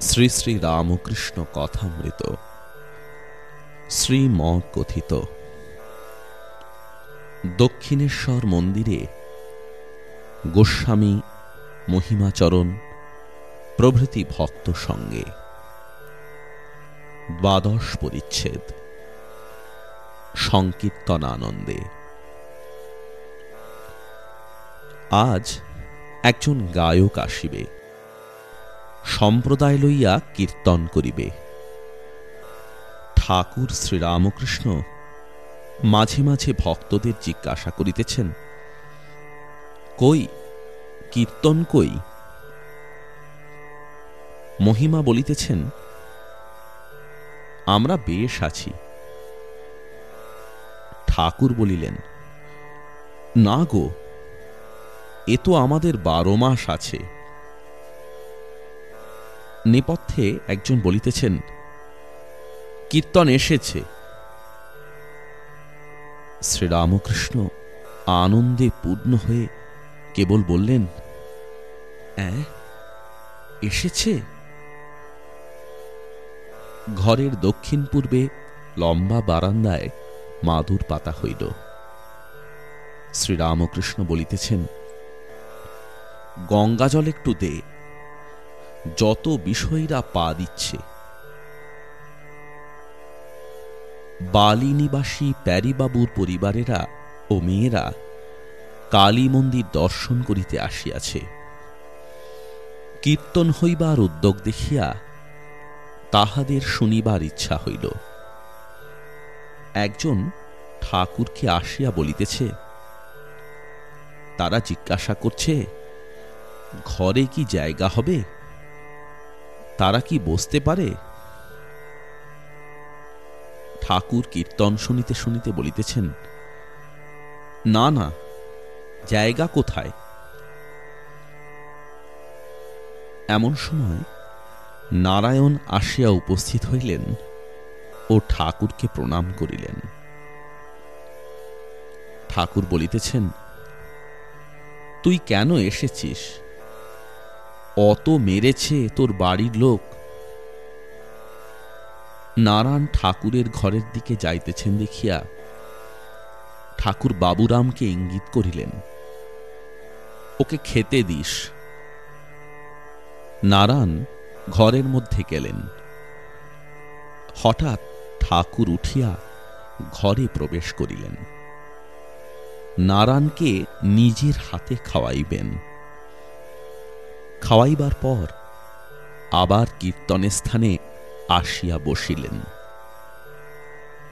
শ্রী শ্রী রামকৃষ্ণ কথামৃত। শ্রীম কথিত দক্ষিণেশ্বর মন্দিরে গোস্বামী মহিমাচরণ, প্রভৃতি ভক্ত সঙ্গে। দ্বাদশ পরিচ্ছেদ। সংকীর্তনানন্দে। আজ একজন গায়ক আসিবে। সম্প্রদায় লইয়া কীর্তন করিবে। ঠাকুর শ্রীরামকৃষ্ণ মাঝে মাঝে ভক্তদের জিজ্ঞাসা করিতেছেন, কই, কীর্তন কই? মহিমা বলিতেছেন, আমরা বেশ আছি। ঠাকুর বলিলেন, না গো, এ তো আমাদের বারো মাস আছে। নেপথ্যে একজন বলিতেছেন, কীর্তন এসেছে। শ্রীরামকৃষ্ণ আনন্দে পূর্ণ হয়ে কেবল বললেন এসেছে? ঘরের দক্ষিণ পূর্বে লম্বা বারান্দায় মাদুর পাতা হইল। শ্রীরামকৃষ্ণ বলিতেছেন গঙ্গা জল একটু দে যত বিষয়রা পা দিচ্ছে। বালি নিবাসী প্যারিবাবুর পরিবারেরা ও মেয়েরা কালী মন্দির দর্শন করিতে আসিয়াছে। কীর্তন হইবার উদ্যোগ দেখিয়া তাহাদের শুনিবার ইচ্ছা হইল। একজন ঠাকুরকে আসিয়া বলিতেছে, তারা জিজ্ঞাসা করছে, ঘরে কি জায়গা হবে? তারা কি বসতে পারে? ঠাকুর কীর্তন শুনিতে শুনিতে বলিতেছেন, না না, জায়গা কোথায়? এমন সময় নারায়ণ আসিয়া উপস্থিত হইলেন ও ঠাকুরকে প্রণাম করিলেন। ঠাকুর বলিতেছেন, তুই কেন এসেছিস? অত মেরেছে তোর বাড়ির লোক? নারায়ণ ঠাকুরের ঘরের দিকে যাইতেছেন দেখিয়া ঠাকুর বাবুরামকে ইঙ্গিত করিলেন, ওকে খেতে দিস। নারায়ণ ঘরের মধ্যে গেলেন। হঠাৎ ঠাকুর উঠিয়া ঘরে প্রবেশ করিলেন। নারায়ণকে নিজের হাতে খাওয়াইবেন। খাওয়াইবার পর আবার কীর্তনের স্থানে আসিয়া বসিলেন।